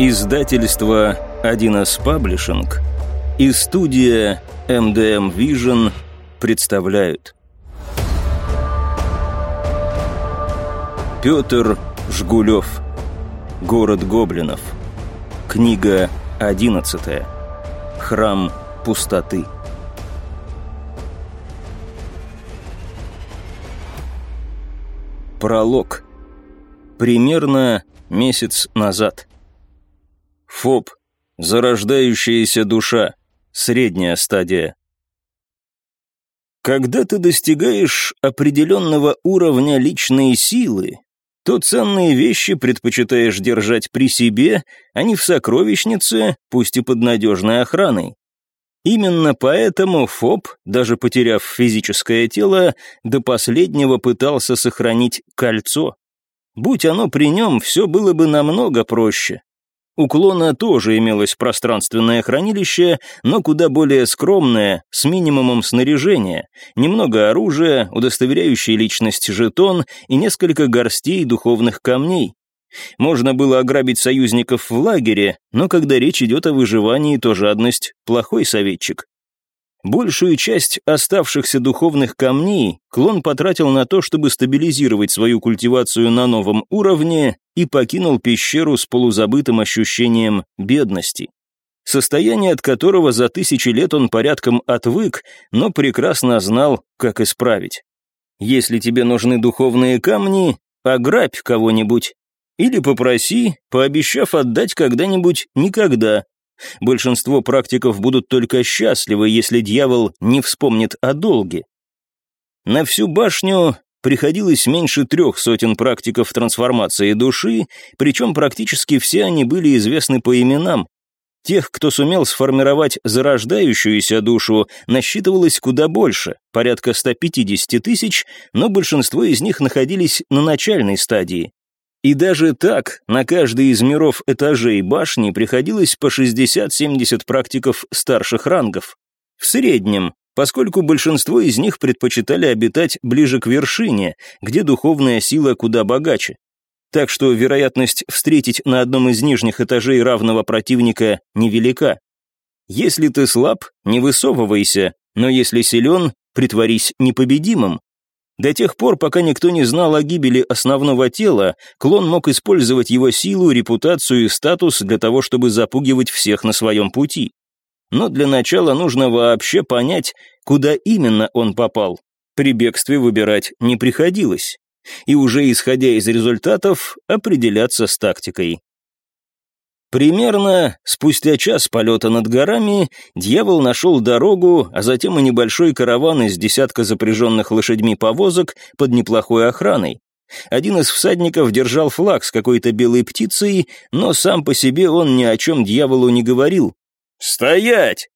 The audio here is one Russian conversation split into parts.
Издательство 1С Паблишинг и студия MDM Vision представляют. Петр Жгулев Город гоблинов Книга 11 Храм пустоты Пролог. Примерно месяц назад ФОП. Зарождающаяся душа. Средняя стадия. Когда ты достигаешь определенного уровня личной силы, то ценные вещи предпочитаешь держать при себе, а не в сокровищнице, пусть и под надежной охраной. Именно поэтому ФОП, даже потеряв физическое тело, до последнего пытался сохранить кольцо. Будь оно при нем, все было бы намного проще. У клона тоже имелось пространственное хранилище, но куда более скромное, с минимумом снаряжения, немного оружия, удостоверяющий личность жетон и несколько горстей духовных камней. Можно было ограбить союзников в лагере, но когда речь идет о выживании, то жадность – плохой советчик. Большую часть оставшихся духовных камней клон потратил на то, чтобы стабилизировать свою культивацию на новом уровне и покинул пещеру с полузабытым ощущением бедности. Состояние, от которого за тысячи лет он порядком отвык, но прекрасно знал, как исправить. Если тебе нужны духовные камни, ограбь кого-нибудь. Или попроси, пообещав отдать когда-нибудь никогда, Большинство практиков будут только счастливы, если дьявол не вспомнит о долге. На всю башню приходилось меньше трех сотен практиков трансформации души, причем практически все они были известны по именам. Тех, кто сумел сформировать зарождающуюся душу, насчитывалось куда больше, порядка 150 тысяч, но большинство из них находились на начальной стадии. И даже так на каждый из миров этажей башни приходилось по 60-70 практиков старших рангов. В среднем, поскольку большинство из них предпочитали обитать ближе к вершине, где духовная сила куда богаче. Так что вероятность встретить на одном из нижних этажей равного противника невелика. Если ты слаб, не высовывайся, но если силен, притворись непобедимым. До тех пор, пока никто не знал о гибели основного тела, клон мог использовать его силу, репутацию и статус для того, чтобы запугивать всех на своем пути. Но для начала нужно вообще понять, куда именно он попал. При бегстве выбирать не приходилось. И уже исходя из результатов, определяться с тактикой. Примерно спустя час полета над горами дьявол нашел дорогу, а затем и небольшой караван из десятка запряженных лошадьми повозок под неплохой охраной. Один из всадников держал флаг с какой-то белой птицей, но сам по себе он ни о чем дьяволу не говорил. «Стоять!»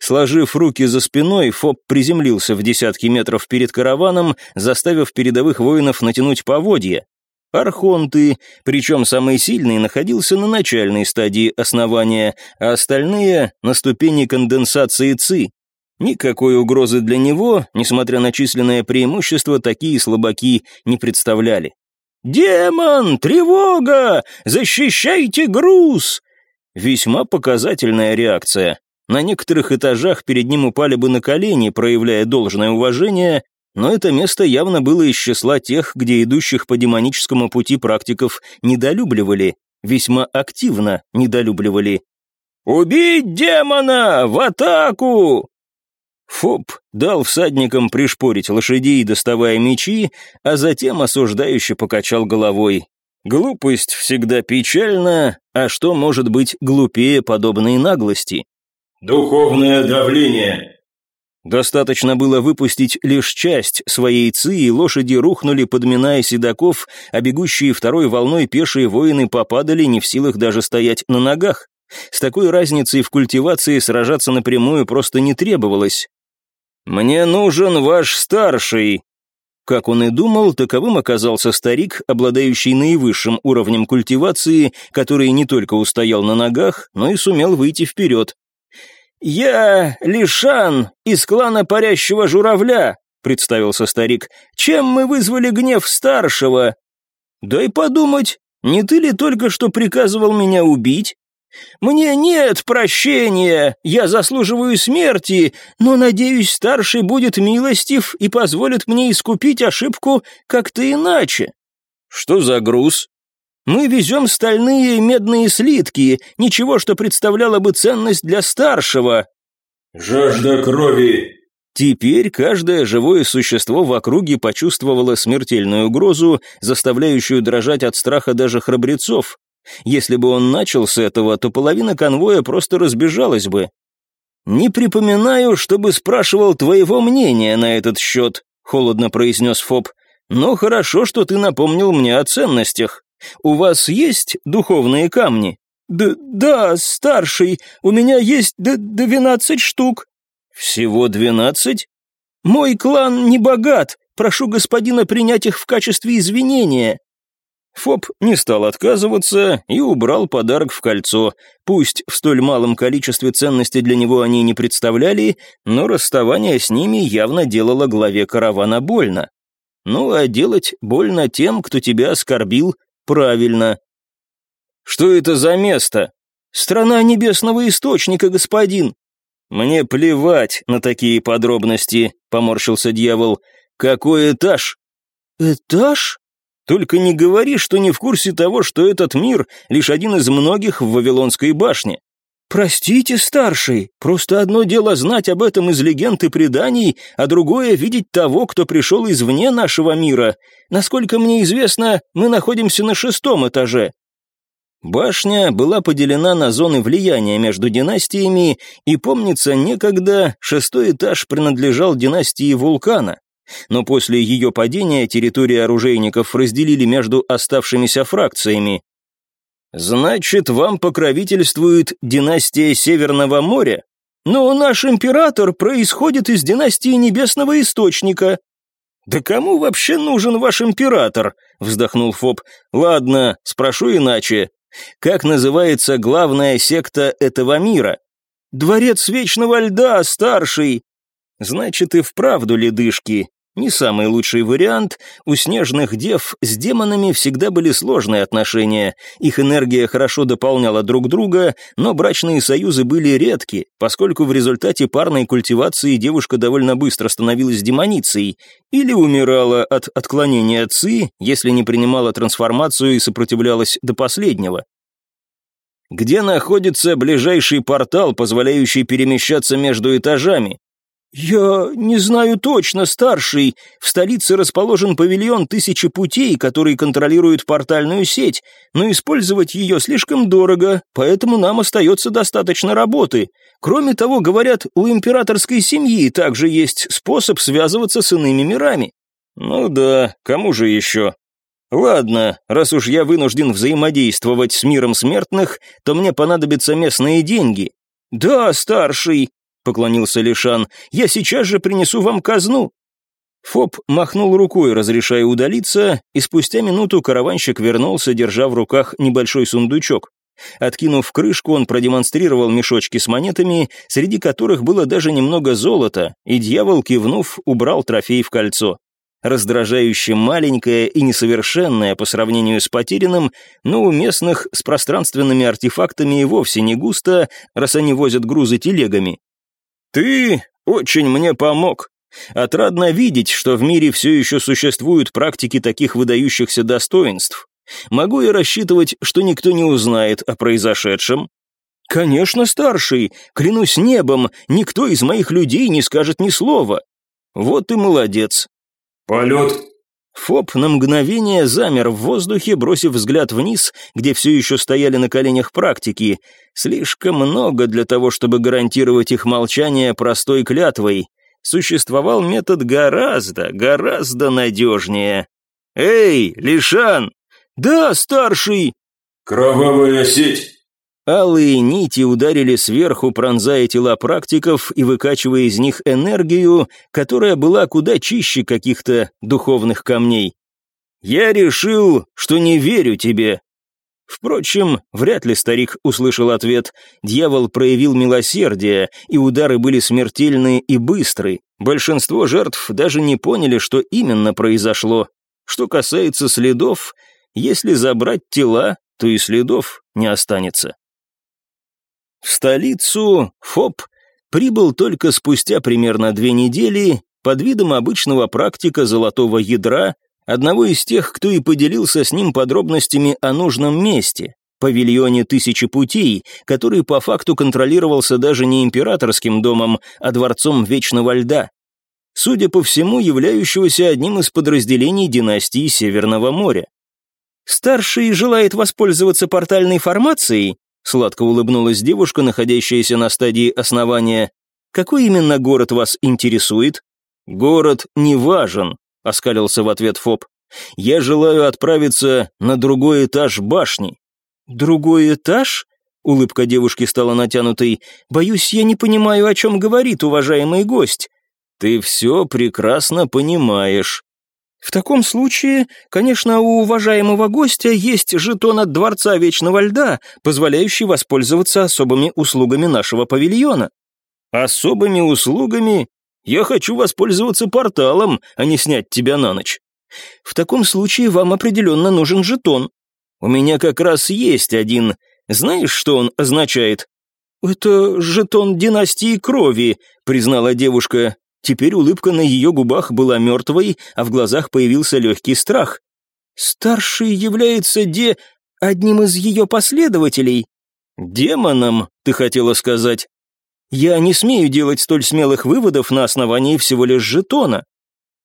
Сложив руки за спиной, Фоб приземлился в десятки метров перед караваном, заставив передовых воинов натянуть поводья. Архонты, причем самый сильный находился на начальной стадии основания, а остальные — на ступени конденсации ЦИ. Никакой угрозы для него, несмотря на численное преимущество, такие слабаки не представляли. «Демон! Тревога! Защищайте груз!» Весьма показательная реакция. На некоторых этажах перед ним упали бы на колени, проявляя должное уважение, но это место явно было из числа тех, где идущих по демоническому пути практиков недолюбливали, весьма активно недолюбливали. «Убить демона! В атаку!» Фоб дал всадникам пришпорить лошадей, доставая мечи, а затем осуждающе покачал головой. Глупость всегда печальна, а что может быть глупее подобной наглости? «Духовное давление. Достаточно было выпустить лишь часть своей ци, и лошади рухнули, подминая седаков, а бегущие второй волной пешие воины попадали, не в силах даже стоять на ногах. С такой разницей в культивации сражаться напрямую просто не требовалось. «Мне нужен ваш старший», как он и думал, таковым оказался старик, обладающий наивысшим уровнем культивации, который не только устоял на ногах, но и сумел выйти вперед. «Я Лишан из клана Парящего Журавля», — представился старик. «Чем мы вызвали гнев старшего?» «Дай подумать, не ты ли только что приказывал меня убить?» «Мне нет прощения, я заслуживаю смерти, но, надеюсь, старший будет милостив и позволит мне искупить ошибку как-то иначе». «Что за груз?» «Мы везем стальные и медные слитки, ничего, что представляло бы ценность для старшего». «Жажда крови», Теперь каждое живое существо в округе почувствовало смертельную угрозу, заставляющую дрожать от страха даже храбрецов. Если бы он начал с этого, то половина конвоя просто разбежалась бы. «Не припоминаю, чтобы спрашивал твоего мнения на этот счет», — холодно произнес Фоб. «Но хорошо, что ты напомнил мне о ценностях. У вас есть духовные камни?» «Да, да, старший, у меня есть двенадцать штук», «Всего двенадцать?» «Мой клан не богат, прошу господина принять их в качестве извинения». Фоб не стал отказываться и убрал подарок в кольцо. Пусть в столь малом количестве ценностей для него они не представляли, но расставание с ними явно делало главе каравана больно. Ну а делать больно тем, кто тебя оскорбил, правильно. «Что это за место?» «Страна небесного источника, господин. «Мне плевать на такие подробности», — поморщился дьявол. «Какой этаж?» «Этаж?» «Только не говори, что не в курсе того, что этот мир — лишь один из многих в Вавилонской башне». «Простите, старший, просто одно дело знать об этом из легенд и преданий, а другое — видеть того, кто пришел извне нашего мира. Насколько мне известно, мы находимся на шестом этаже. Башня была поделена на зоны влияния между династиями, и, помнится, некогда шестой этаж принадлежал династии Вулкана. Но после ее падения территории оружейников разделили между оставшимися фракциями. «Значит, вам покровительствует династия Северного моря? Но наш император происходит из династии Небесного Источника», «Да кому вообще нужен ваш император?» — вздохнул Фоб. «Ладно, спрошу иначе. Как называется главная секта этого мира? Дворец Вечного Льда, старший. Значит, и вправду ледышки. Не самый лучший вариант. У снежных дев с демонами всегда были сложные отношения. Их энергия хорошо дополняла друг друга, но брачные союзы были редки, поскольку в результате парной культивации девушка довольно быстро становилась демоницей или умирала от отклонения ци, если не принимала трансформацию и сопротивлялась до последнего. Где находится ближайший портал, позволяющий перемещаться между этажами? «Я не знаю точно, старший. В столице расположен павильон тысячи путей, который контролирует портальную сеть, но использовать ее слишком дорого, поэтому нам остается достаточно работы. Кроме того, говорят, у императорской семьи также есть способ связываться с иными мирами». «Ну да, кому же еще?» «Ладно, раз уж я вынужден взаимодействовать с миром смертных, то мне понадобятся местные деньги». «Да, старший», — поклонился Лишан, — «я сейчас же принесу вам казну». Фоб махнул рукой, разрешая удалиться, и спустя минуту караванщик вернулся, держа в руках небольшой сундучок. Откинув крышку, он продемонстрировал мешочки с монетами, среди которых было даже немного золота, и дьявол, кивнув, убрал трофей в кольцо. Раздражающе маленькое и несовершенное по сравнению с потерянным, но у местных с пространственными артефактами и вовсе не густо, раз они возят грузы телегами. «Ты очень мне помог. Отрадно видеть, что в мире все еще существуют практики таких выдающихся достоинств. Могу я рассчитывать, что никто не узнает о произошедшем?» «Конечно, старший. Клянусь небом, никто из моих людей не скажет ни слова». «Вот и молодец». «Полет Фоб на мгновение замер в воздухе, бросив взгляд вниз, где все еще стояли на коленях практики. Слишком много для того, чтобы гарантировать их молчание простой клятвой. Существовал метод гораздо, гораздо надежнее. «Эй, Лишан!» «Да, старший!» «Кровавая сеть!» Алые нити ударили сверху, пронзая тела практиков и выкачивая из них энергию, которая была куда чище каких-то духовных камней. «Я решил, что не верю тебе». Впрочем, вряд ли старик услышал ответ. Дьявол проявил милосердие, и удары были смертельные и быстрые. Большинство жертв даже не поняли, что именно произошло. Что касается следов, если забрать тела, то и следов не останется. В столицу ФОП прибыл только спустя примерно две недели под видом обычного практика золотого ядра, одного из тех, кто и поделился с ним подробностями о нужном месте, павильоне «Тысячи путей», который по факту контролировался даже не императорским домом, а дворцом Вечного Льда. Судя по всему, являющегося одним из подразделений династии Северного моря. «Старший желает воспользоваться портальной формацией?» Сладко улыбнулась девушка, находящаяся на стадии основания. «Какой именно город вас интересует?» «Город не важен», — оскалился в ответ Фоб. «Я желаю отправиться на другой этаж башни». «Другой этаж?» Улыбка девушки стала натянутой. «Боюсь, я не понимаю, о чем говорит уважаемый гость». «Ты все прекрасно понимаешь», в таком случае, конечно, у уважаемого гостя есть жетон от Дворца Вечного Льда, позволяющий воспользоваться особыми услугами нашего павильона. Особыми услугами? Я хочу воспользоваться порталом, а не снять тебя на ночь. В таком случае вам определенно нужен жетон. У меня как раз есть один. Знаешь, что он означает? «Это жетон династии крови», — признала девушка. Теперь улыбка на ее губах была мертвой, а в глазах появился легкий страх. «Старший является де... одним из ее последователей?» «Демоном, ты хотела сказать?» «Я не смею делать столь смелых выводов на основании всего лишь жетона».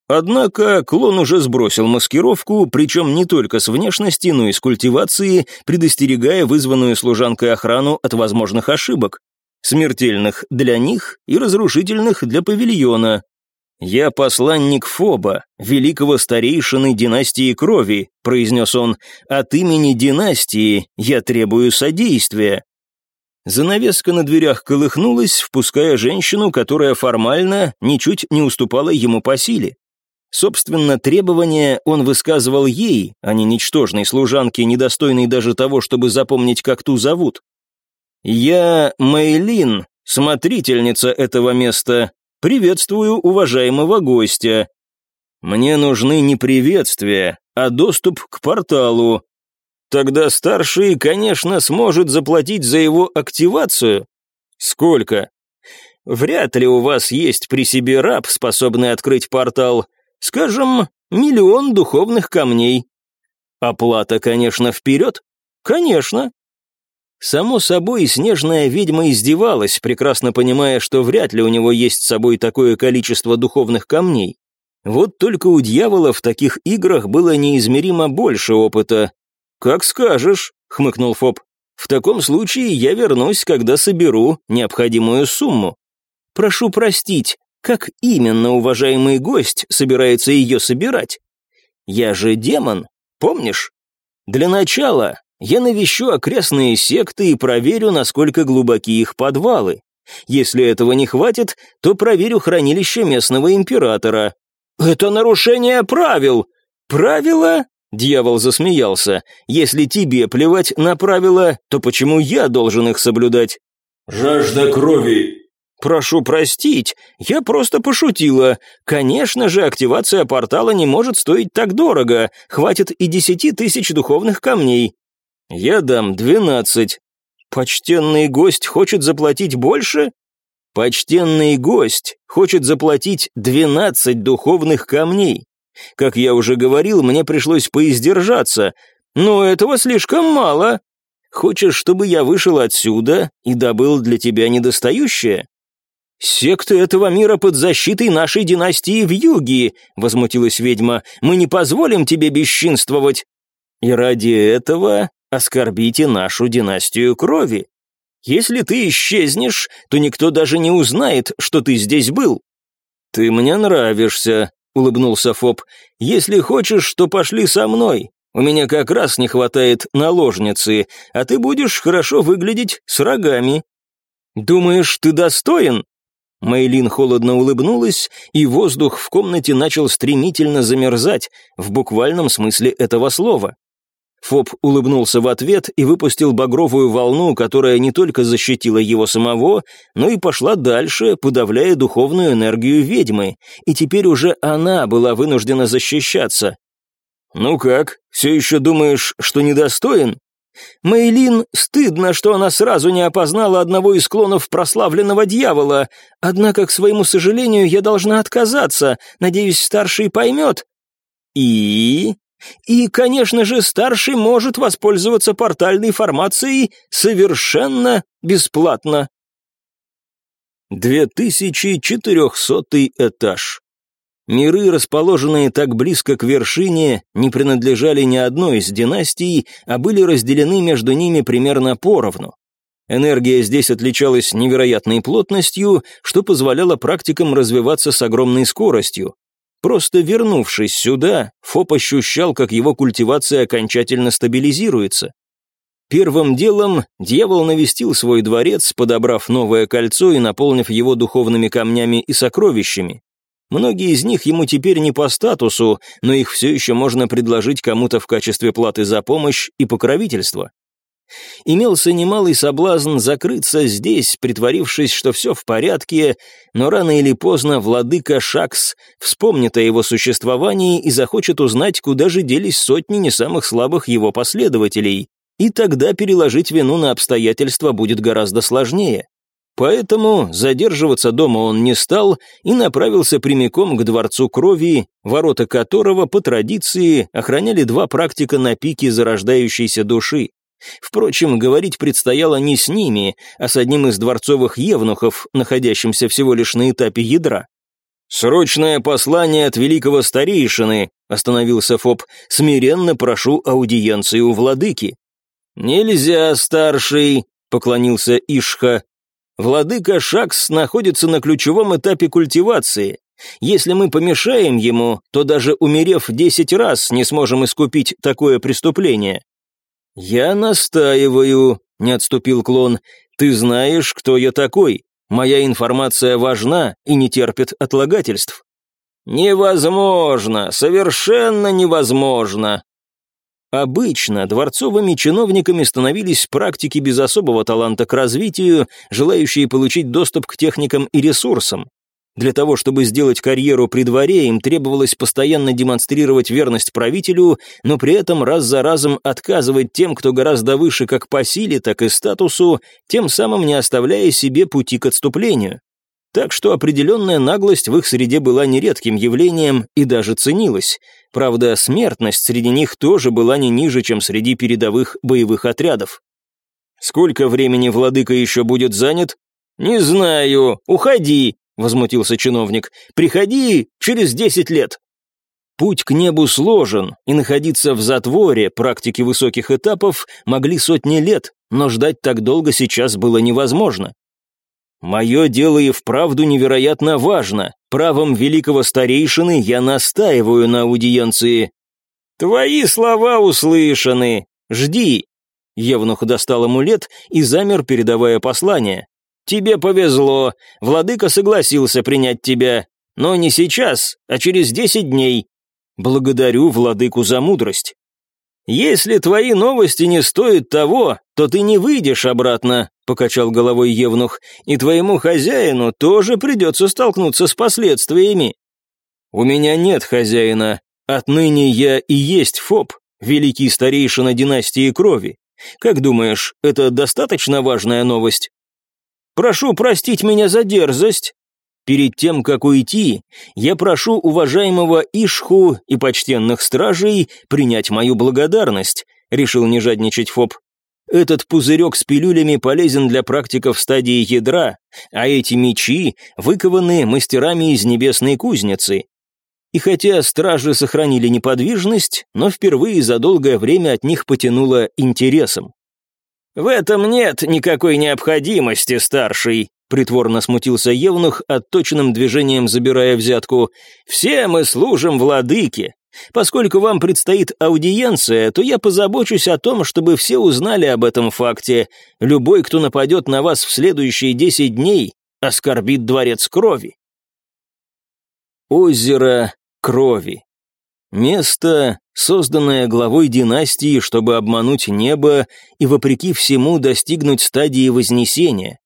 Однако клон уже сбросил маскировку, причем не только с внешности, но и с культивации, предостерегая вызванную служанкой охрану от возможных ошибок смертельных для них и разрушительных для павильона. «Я посланник Фоба, великого старейшины династии крови», произнес он, «от имени династии я требую содействия». Занавеска на дверях колыхнулась, впуская женщину, которая формально ничуть не уступала ему по силе. Собственно, требования он высказывал ей, а не ничтожной служанке, недостойной даже того, чтобы запомнить, как ту зовут. «Я Мэйлин, смотрительница этого места. Приветствую уважаемого гостя. Мне нужны не приветствия, а доступ к порталу. Тогда старший, конечно, сможет заплатить за его активацию. Сколько? Вряд ли у вас есть при себе раб, способный открыть портал. Скажем, миллион духовных камней. Оплата, конечно, вперед? Конечно. Само собой, снежная ведьма издевалась, прекрасно понимая, что вряд ли у него есть с собой такое количество духовных камней. Вот только у дьявола в таких играх было неизмеримо больше опыта. «Как скажешь», — хмыкнул Фоб. «В таком случае я вернусь, когда соберу необходимую сумму». «Прошу простить, как именно уважаемый гость собирается ее собирать? Я же демон, помнишь? Для начала я навещу окрестные секты и проверю, насколько глубоки их подвалы. Если этого не хватит, то проверю хранилище местного императора. Это нарушение правил. Правила? Дьявол засмеялся. Если тебе плевать на правила, то почему я должен их соблюдать? Жажда крови. Прошу простить, я просто пошутила. Конечно же, активация портала не может стоить так дорого. Хватит и десяти тысяч духовных камней. «Я дам двенадцать. Почтенный гость хочет заплатить больше?» «Почтенный гость хочет заплатить двенадцать духовных камней. Как я уже говорил, мне пришлось поиздержаться, но этого слишком мало. Хочешь, чтобы я вышел отсюда и добыл для тебя недостающее?» «Секты этого мира под защитой нашей династии в юге», — возмутилась ведьма. «Мы не позволим тебе бесчинствовать». «И ради этого оскорбите нашу династию крови. Если ты исчезнешь, то никто даже не узнает, что ты здесь был». «Ты мне нравишься», — улыбнулся Фоб. «Если хочешь, то пошли со мной. У меня как раз не хватает наложницы, а ты будешь хорошо выглядеть с рогами». «Думаешь, ты достоин?» Мейлин холодно улыбнулась, и воздух в комнате начал стремительно замерзать, в буквальном смысле этого слова. Фоб улыбнулся в ответ и выпустил багровую волну, которая не только защитила его самого, но и пошла дальше, подавляя духовную энергию ведьмы, и теперь уже она была вынуждена защищаться. «Ну как, все еще думаешь, что недостоин?» Мейлин, стыдно, что она сразу не опознала одного из клонов прославленного дьявола. Однако, к своему сожалению, я должна отказаться. Надеюсь, старший поймет. И... И, конечно же, старший может воспользоваться портальной формацией совершенно бесплатно. 2400 этаж. Миры, расположенные так близко к вершине, не принадлежали ни одной из династий, а были разделены между ними примерно поровну. Энергия здесь отличалась невероятной плотностью, что позволяло практикам развиваться с огромной скоростью. Просто вернувшись сюда, Фоп ощущал, как его культивация окончательно стабилизируется. Первым делом дьявол навестил свой дворец, подобрав новое кольцо и наполнив его духовными камнями и сокровищами. Многие из них ему теперь не по статусу, но их все еще можно предложить кому-то в качестве платы за помощь и покровительство. Имелся немалый соблазн закрыться здесь, притворившись, что все в порядке, но рано или поздно владыка Шакс вспомнит о его существовании и захочет узнать, куда же делись сотни не самых слабых его последователей, и тогда переложить вину на обстоятельства будет гораздо сложнее. Поэтому задерживаться дома он не стал и направился прямиком к Дворцу Крови, ворота которого, по традиции, охраняли два практика на пике зарождающейся души. Впрочем, говорить предстояло не с ними, а с одним из дворцовых евнухов, находящимся всего лишь на этапе ядра. «Срочное послание от великого старейшины», — остановился Фоб, — «смиренно прошу аудиенции у владыки». «Нельзя, старший», — поклонился Ишха, Владыка Шакс находится на ключевом этапе культивации. Если мы помешаем ему, то даже умерев десять раз не сможем искупить такое преступление». «Я настаиваю», — не отступил клон. «Ты знаешь, кто я такой. Моя информация важна и не терпит отлагательств». «Невозможно, совершенно невозможно», Обычно дворцовыми чиновниками становились практики без особого таланта к развитию, желающие получить доступ к техникам и ресурсам. Для того, чтобы сделать карьеру при дворе, им требовалось постоянно демонстрировать верность правителю, но при этом раз за разом отказывать тем, кто гораздо выше как по силе, так и статусу, тем самым не оставляя себе пути к отступлению. Так что определенная наглость в их среде была нередким явлением и даже ценилась. Правда, смертность среди них тоже была не ниже, чем среди передовых боевых отрядов. «Сколько времени владыка еще будет занят?» «Не знаю. Уходи», — возмутился чиновник. «Приходи через десять лет». Путь к небу сложен, и находиться в затворе практики высоких этапов могли сотни лет, но ждать так долго сейчас было невозможно. Мое дело и вправду невероятно важно. Правом великого старейшины я настаиваю на аудиенции. Твои слова услышаны. Жди. Евнух достал амулет и замер, передавая послание. Тебе повезло. Владыка согласился принять тебя. Но не сейчас, а через десять дней. Благодарю владыку за мудрость. «Если твои новости не стоят того, то ты не выйдешь обратно», — покачал головой Евнух, «и твоему хозяину тоже придется столкнуться с последствиями». «У меня нет хозяина. Отныне я и есть Фоб, великий старейшина династии крови. Как думаешь, это достаточно важная новость?» «Прошу простить меня за дерзость», Перед тем, как уйти, я прошу уважаемого Ишху и почтенных стражей принять мою благодарность», — решил не жадничать Фоб. «Этот пузырек с пилюлями полезен для практиков стадии ядра, а эти мечи выкованы мастерами из небесной кузницы. И хотя стражи сохранили неподвижность, но впервые за долгое время от них потянуло интересом. «В этом нет никакой необходимости, старший», Притворно смутился Евнух, отточенным движением забирая взятку. «Все мы служим владыке. Поскольку вам предстоит аудиенция, то я позабочусь о том, чтобы все узнали об этом факте. Любой, кто нападет на вас в следующие десять дней, оскорбит дворец крови». Озеро крови. Место, созданное главой династии, чтобы обмануть небо и, вопреки всему, достигнуть стадии Вознесения.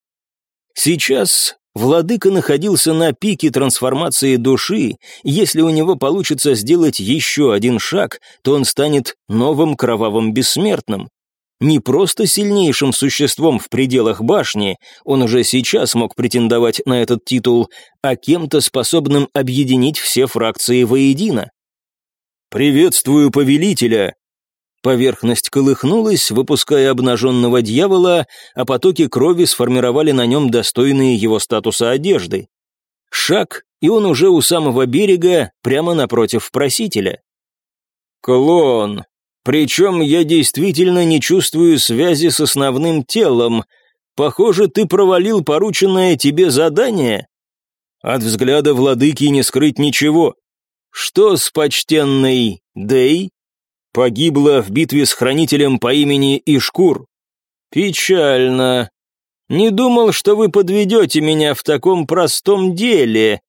Сейчас владыка находился на пике трансформации души, если у него получится сделать еще один шаг, то он станет новым кровавым бессмертным. не просто сильнейшим существом в пределах башни, он уже сейчас мог претендовать на этот титул, а кем-то способным объединить все фракции воедино. «Приветствую повелителя!» Поверхность колыхнулась, выпуская обнаженного дьявола, а потоки крови сформировали на нем достойные его статуса одежды. Шаг, и он уже у самого берега, прямо напротив просителя. «Клон, причем я действительно не чувствую связи с основным телом. Похоже, ты провалил порученное тебе задание?» От взгляда владыки не скрыть ничего. Что с почтенной Дэй? Погибла в битве с хранителем по имени Ишкур. Печально. Не думал, что вы подведете меня в таком простом деле.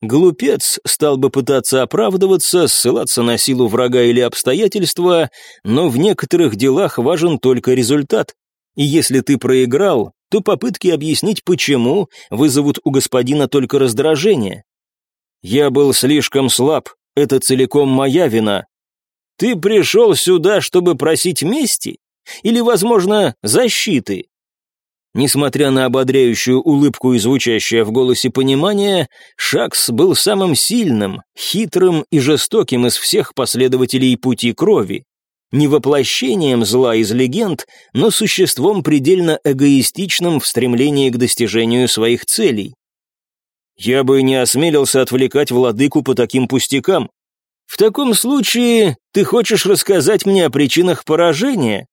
Глупец стал бы пытаться оправдываться, ссылаться на силу врага или обстоятельства, но в некоторых делах важен только результат. И если ты проиграл, то попытки объяснить почему вызовут у господина только раздражение. Я был слишком слаб, это целиком моя вина, ты пришел сюда, чтобы просить мести? Или, возможно, защиты?» Несмотря на ободряющую улыбку и звучащее в голосе понимание, Шакс был самым сильным, хитрым и жестоким из всех последователей пути крови. Не воплощением зла из легенд, но существом предельно эгоистичным в стремлении к достижению своих целей. Я бы не осмелился отвлекать владыку по таким пустякам. В таком случае ты хочешь рассказать мне о причинах поражения?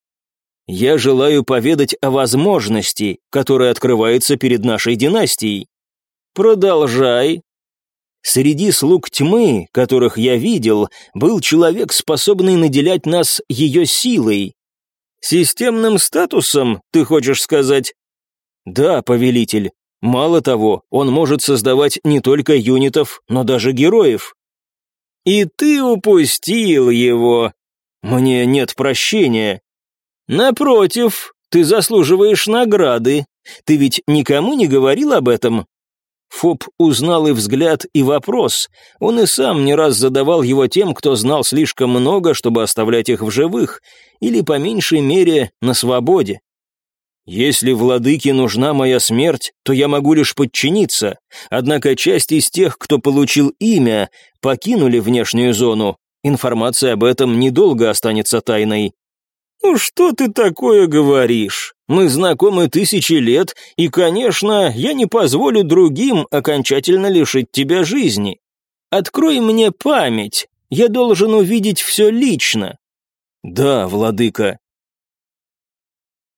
Я желаю поведать о возможности, которая открывается перед нашей династией. Продолжай. Среди слуг тьмы, которых я видел, был человек, способный наделять нас ее силой. Системным статусом, ты хочешь сказать? Да, повелитель. Мало того, он может создавать не только юнитов, но даже героев. И ты упустил его. Мне нет прощения. Напротив, ты заслуживаешь награды. Ты ведь никому не говорил об этом?» Фоб узнал и взгляд, и вопрос. Он и сам не раз задавал его тем, кто знал слишком много, чтобы оставлять их в живых, или, по меньшей мере, на свободе. Если владыке нужна моя смерть, то я могу лишь подчиниться, однако часть из тех, кто получил имя, покинули внешнюю зону. Информация об этом недолго останется тайной. «Ну что ты такое говоришь? Мы знакомы тысячи лет, и, конечно, я не позволю другим окончательно лишить тебя жизни. Открой мне память, я должен увидеть все лично». «Да, владыка»,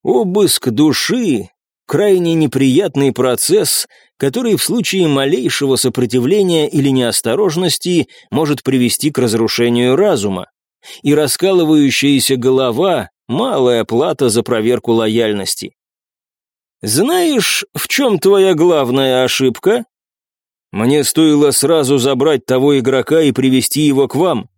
Обыск души — крайне неприятный процесс, который в случае малейшего сопротивления или неосторожности может привести к разрушению разума. И раскалывающаяся голова — малая плата за проверку лояльности. «Знаешь, в чем твоя главная ошибка?» «Мне стоило сразу забрать того игрока и привести его к вам».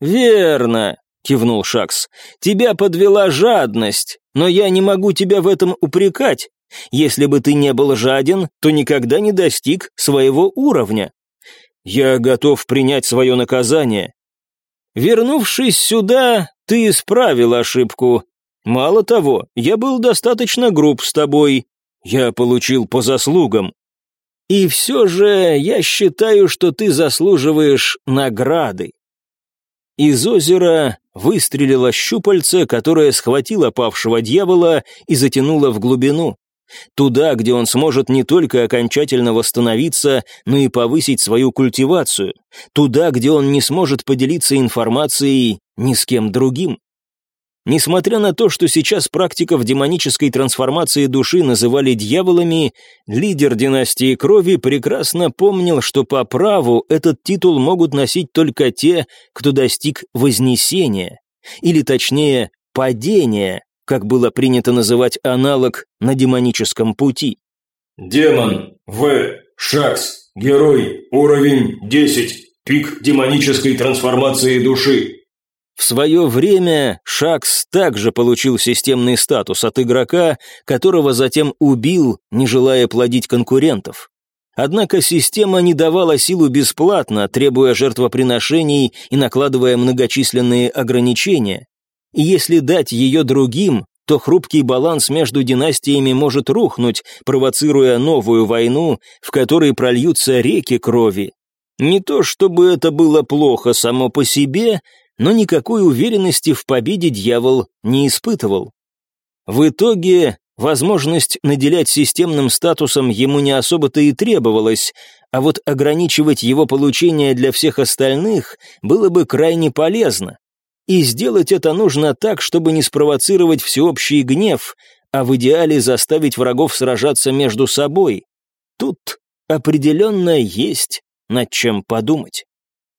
«Верно кивнул Шакс. «Тебя подвела жадность, но я не могу тебя в этом упрекать. Если бы ты не был жаден, то никогда не достиг своего уровня. Я готов принять свое наказание. Вернувшись сюда, ты исправил ошибку. Мало того, я был достаточно груб с тобой. Я получил по заслугам. И все же я считаю, что ты заслуживаешь награды. Из озера выстрелило щупальце, которое схватило павшего дьявола и затянуло в глубину. Туда, где он сможет не только окончательно восстановиться, но и повысить свою культивацию. Туда, где он не сможет поделиться информацией ни с кем другим. Несмотря на то, что сейчас практиков демонической трансформации души называли дьяволами, лидер династии крови прекрасно помнил, что по праву этот титул могут носить только те, кто достиг вознесения, или точнее, падения, как было принято называть аналог на демоническом пути. Демон, В, Шакс, герой, уровень 10, пик демонической трансформации души, в свое время Шакс также получил системный статус от игрока, которого затем убил, не желая плодить конкурентов. Однако система не давала силу бесплатно, требуя жертвоприношений и накладывая многочисленные ограничения. И если дать ее другим, то хрупкий баланс между династиями может рухнуть, провоцируя новую войну, в которой прольются реки крови. Не то чтобы это было плохо само по себе, но никакой уверенности в победе дьявол не испытывал. В итоге возможность наделять системным статусом ему не особо-то и требовалась, а вот ограничивать его получение для всех остальных было бы крайне полезно. И сделать это нужно так, чтобы не спровоцировать всеобщий гнев, а в идеале заставить врагов сражаться между собой. Тут определенно есть над чем подумать.